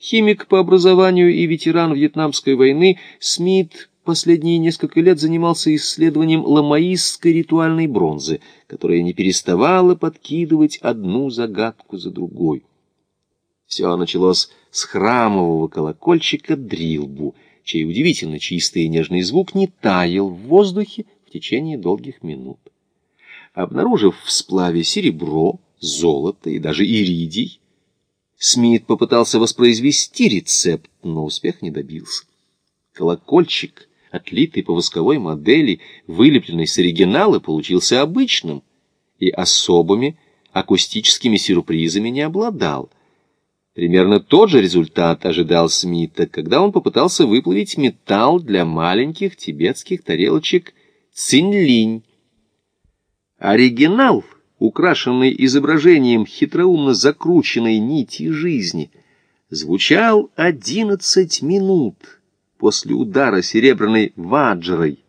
Химик по образованию и ветеран Вьетнамской войны, Смит последние несколько лет занимался исследованием ламаистской ритуальной бронзы, которая не переставала подкидывать одну загадку за другой. Все началось с храмового колокольчика дрилбу, чей удивительно чистый и нежный звук не таял в воздухе в течение долгих минут. Обнаружив в сплаве серебро, золото и даже иридий, Смит попытался воспроизвести рецепт, но успех не добился. Колокольчик, отлитый по восковой модели, вылепленный с оригинала, получился обычным и особыми акустическими сюрпризами не обладал. Примерно тот же результат ожидал Смита, когда он попытался выплавить металл для маленьких тибетских тарелочек цинлинь. Оригинал — украшенный изображением хитроумно закрученной нити жизни, звучал одиннадцать минут после удара серебряной ваджрой,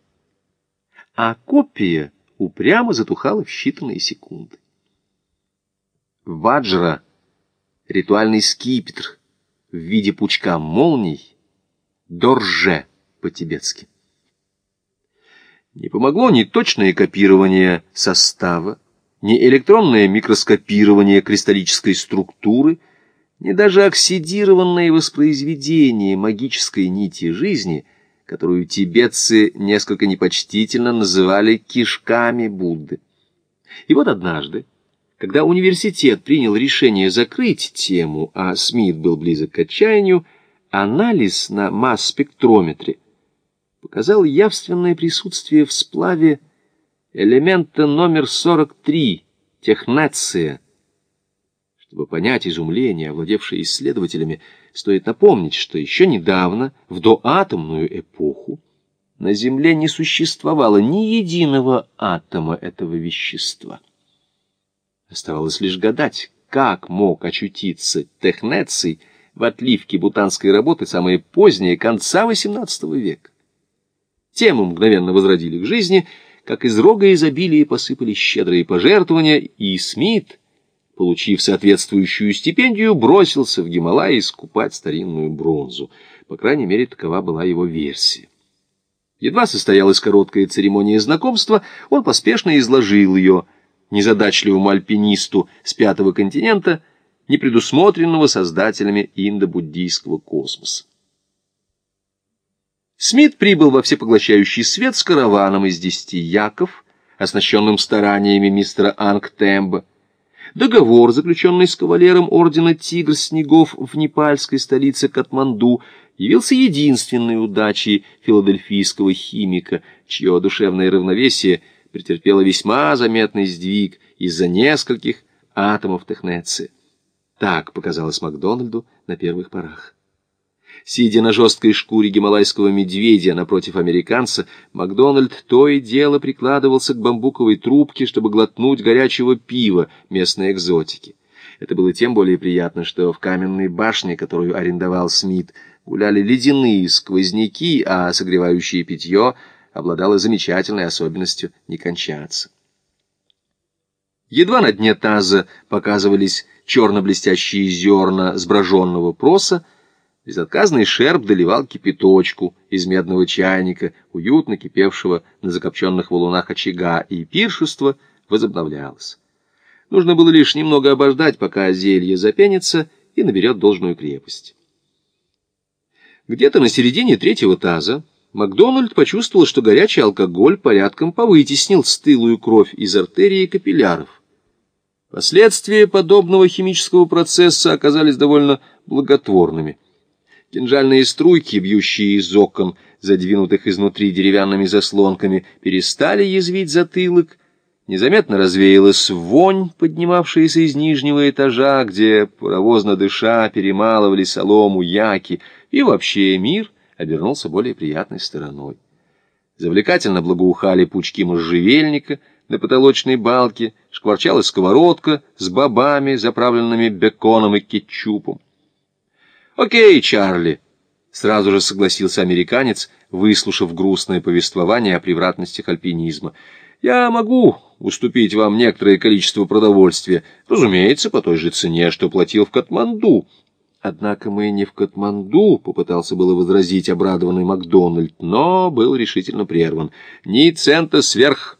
а копия упрямо затухала в считанные секунды. Ваджра — ритуальный скипетр в виде пучка молний, дорже по-тибетски. Не помогло ни точное копирование состава, ни электронное микроскопирование кристаллической структуры, ни даже оксидированное воспроизведение магической нити жизни, которую тибетцы несколько непочтительно называли кишками Будды. И вот однажды, когда университет принял решение закрыть тему, а Смит был близок к отчаянию, анализ на масс-спектрометре показал явственное присутствие в сплаве элемента номер 43, технация. Чтобы понять изумление, овладевшее исследователями, стоит напомнить, что еще недавно, в доатомную эпоху, на Земле не существовало ни единого атома этого вещества. Оставалось лишь гадать, как мог очутиться технеций в отливке бутанской работы самые поздние, конца XVIII века. Тему мгновенно возродили к жизни — как из рога изобилия посыпались щедрые пожертвования, и Смит, получив соответствующую стипендию, бросился в Гималай искупать старинную бронзу. По крайней мере, такова была его версия. Едва состоялась короткая церемония знакомства, он поспешно изложил ее незадачливому альпинисту с пятого континента, не предусмотренного создателями индо-буддийского космоса. Смит прибыл во всепоглощающий свет с караваном из десяти яков, оснащенным стараниями мистера Ангтемба. Договор, заключенный с кавалером ордена «Тигр снегов» в непальской столице Катманду, явился единственной удачей филадельфийского химика, чье душевное равновесие претерпело весьма заметный сдвиг из-за нескольких атомов технеции. Так показалось Макдональду на первых порах. Сидя на жесткой шкуре гималайского медведя напротив американца, Макдональд то и дело прикладывался к бамбуковой трубке, чтобы глотнуть горячего пива местной экзотики. Это было тем более приятно, что в каменной башне, которую арендовал Смит, гуляли ледяные сквозняки, а согревающее питье обладало замечательной особенностью не кончаться. Едва на дне таза показывались черно-блестящие зерна сброженного проса, Безотказный шерп доливал кипяточку из медного чайника, уютно кипевшего на закопченных валунах очага, и пиршество возобновлялось. Нужно было лишь немного обождать, пока зелье запенится и наберет должную крепость. Где-то на середине третьего таза Макдональд почувствовал, что горячий алкоголь порядком повытеснил стылую кровь из артерии и капилляров. Последствия подобного химического процесса оказались довольно благотворными. Кинжальные струйки, бьющие из окон, задвинутых изнутри деревянными заслонками, перестали язвить затылок. Незаметно развеялась вонь, поднимавшаяся из нижнего этажа, где, паровозно дыша, перемалывали солому яки, и вообще мир обернулся более приятной стороной. Завлекательно благоухали пучки можжевельника на потолочной балке, шкварчала сковородка с бобами, заправленными беконом и кетчупом. «Окей, Чарли», — сразу же согласился американец, выслушав грустное повествование о превратностях альпинизма. «Я могу уступить вам некоторое количество продовольствия, разумеется, по той же цене, что платил в Катманду». Однако мы не в Катманду, попытался было возразить обрадованный Макдональд, но был решительно прерван. Ни цента сверх